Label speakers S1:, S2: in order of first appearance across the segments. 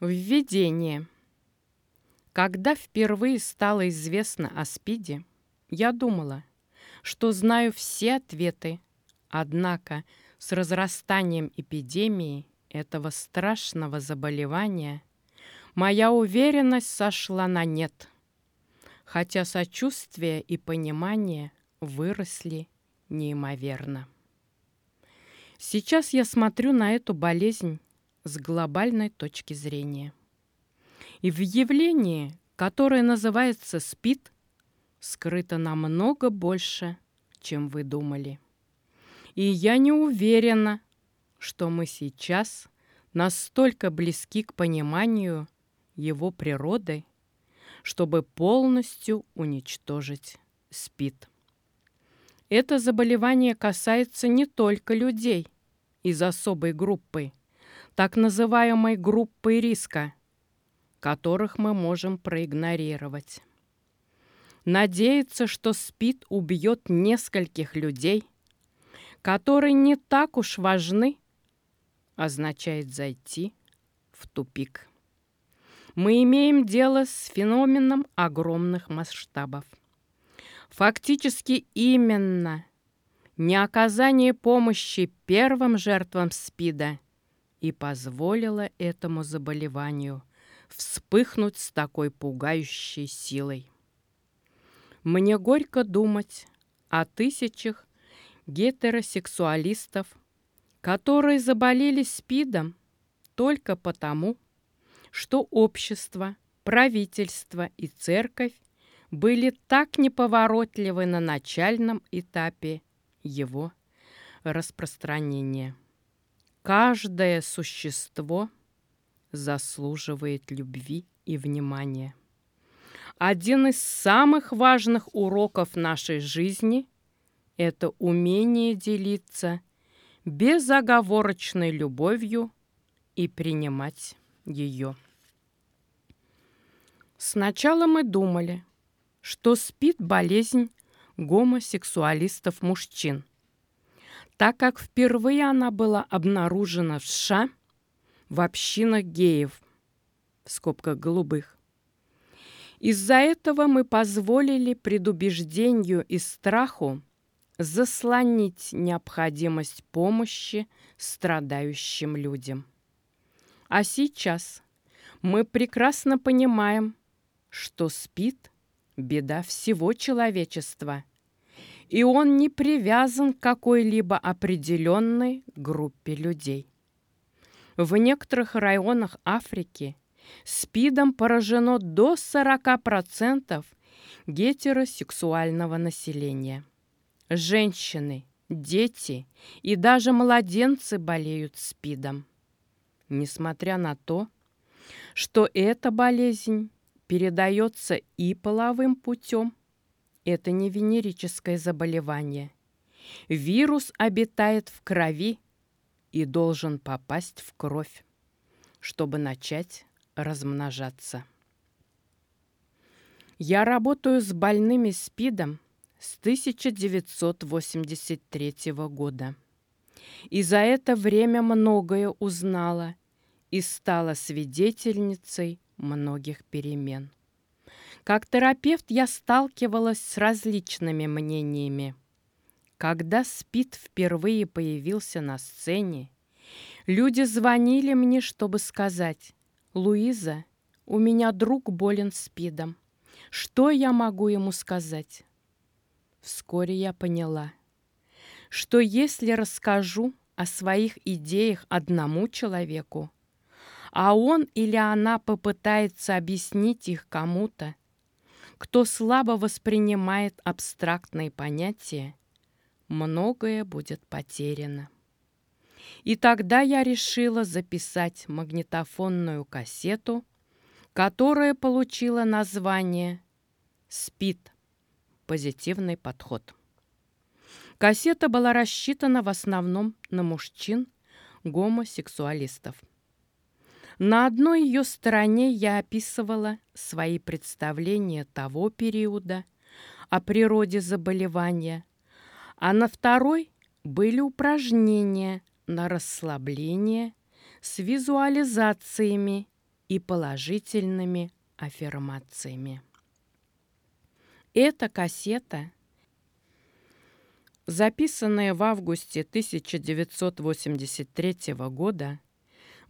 S1: Введение. Когда впервые стало известно о СПИДе, я думала, что знаю все ответы, однако с разрастанием эпидемии этого страшного заболевания моя уверенность сошла на нет, хотя сочувствие и понимание выросли неимоверно. Сейчас я смотрю на эту болезнь с глобальной точки зрения. И в явлении, которое называется СПИД, скрыто намного больше, чем вы думали. И я не уверена, что мы сейчас настолько близки к пониманию его природы, чтобы полностью уничтожить СПИД. Это заболевание касается не только людей из особой группы, так называемой группы риска, которых мы можем проигнорировать. Надеяться, что СПИД убьет нескольких людей, которые не так уж важны, означает зайти в тупик. Мы имеем дело с феноменом огромных масштабов. Фактически именно неоказание помощи первым жертвам СПИДа – и позволила этому заболеванию вспыхнуть с такой пугающей силой. Мне горько думать о тысячах гетеросексуалистов, которые заболели СПИДом только потому, что общество, правительство и церковь были так неповоротливы на начальном этапе его распространения. Каждое существо заслуживает любви и внимания. Один из самых важных уроков нашей жизни – это умение делиться безоговорочной любовью и принимать ее. Сначала мы думали, что спит болезнь гомосексуалистов-мужчин так как впервые она была обнаружена в США в общинах геев, в скобках голубых. Из-за этого мы позволили предубеждению и страху заслонить необходимость помощи страдающим людям. А сейчас мы прекрасно понимаем, что спит беда всего человечества – и он не привязан к какой-либо определенной группе людей. В некоторых районах Африки СПИДом поражено до 40% гетеросексуального населения. Женщины, дети и даже младенцы болеют СПИДом. Несмотря на то, что эта болезнь передается и половым путем, это не венерическое заболевание. Вирус обитает в крови и должен попасть в кровь, чтобы начать размножаться. Я работаю с больными СПИДом с 1983 года. И за это время многое узнала и стала свидетельницей многих перемен. Как терапевт я сталкивалась с различными мнениями. Когда СПИД впервые появился на сцене, люди звонили мне, чтобы сказать, «Луиза, у меня друг болен СПИДом. Что я могу ему сказать?» Вскоре я поняла, что если расскажу о своих идеях одному человеку, а он или она попытается объяснить их кому-то, кто слабо воспринимает абстрактные понятия, многое будет потеряно. И тогда я решила записать магнитофонную кассету, которая получила название «Спит. Позитивный подход». Кассета была рассчитана в основном на мужчин, гомосексуалистов. На одной ее стороне я описывала свои представления того периода о природе заболевания, а на второй были упражнения на расслабление с визуализациями и положительными аффирмациями. Эта кассета, записанная в августе 1983 года,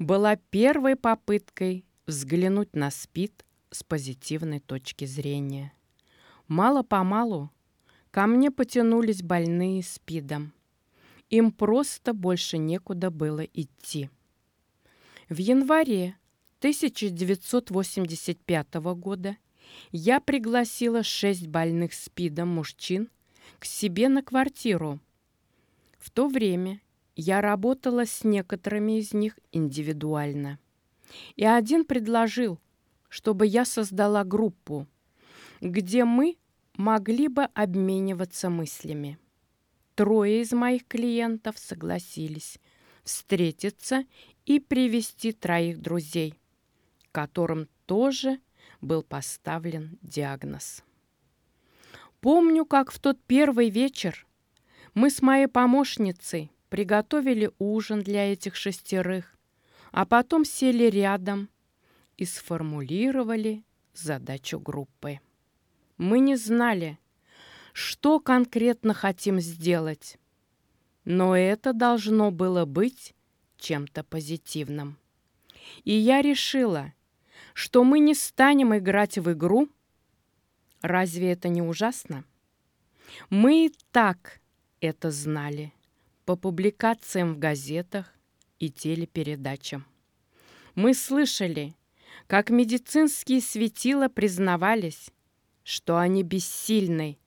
S1: была первой попыткой взглянуть на СПИД с позитивной точки зрения. Мало-помалу ко мне потянулись больные СПИДом. Им просто больше некуда было идти. В январе 1985 года я пригласила шесть больных СПИДом мужчин к себе на квартиру. В то время я работала с некоторыми из них индивидуально. И один предложил, чтобы я создала группу, где мы могли бы обмениваться мыслями. Трое из моих клиентов согласились встретиться и привести троих друзей, которым тоже был поставлен диагноз. Помню, как в тот первый вечер мы с моей помощницей приготовили ужин для этих шестерых, а потом сели рядом и сформулировали задачу группы. Мы не знали, что конкретно хотим сделать, но это должно было быть чем-то позитивным. И я решила, что мы не станем играть в игру. Разве это не ужасно? Мы и так это знали по публикациям в газетах и телепередачам. Мы слышали, как медицинские светила признавались, что они бессильны,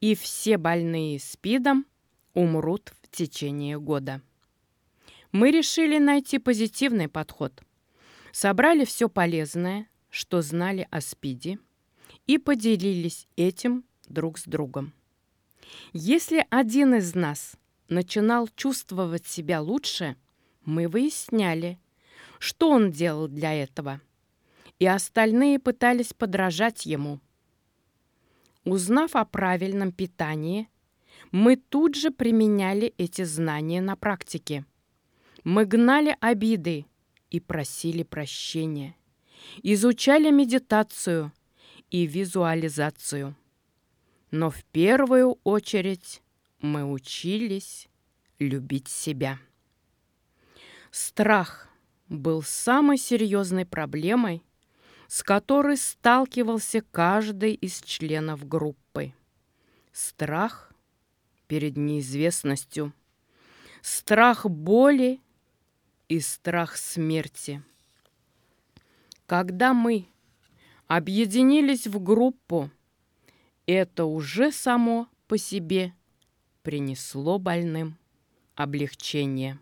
S1: и все больные СПИДом умрут в течение года. Мы решили найти позитивный подход – собрали все полезное, что знали о СПИДе, и поделились этим друг с другом. Если один из нас начинал чувствовать себя лучше, мы выясняли, что он делал для этого, и остальные пытались подражать ему. Узнав о правильном питании, мы тут же применяли эти знания на практике. Мы гнали обиды, и просили прощения, изучали медитацию и визуализацию. Но в первую очередь мы учились любить себя. Страх был самой серьезной проблемой, с которой сталкивался каждый из членов группы. Страх перед неизвестностью, страх боли и страх смерти. Когда мы объединились в группу, это уже само по себе принесло больным облегчение.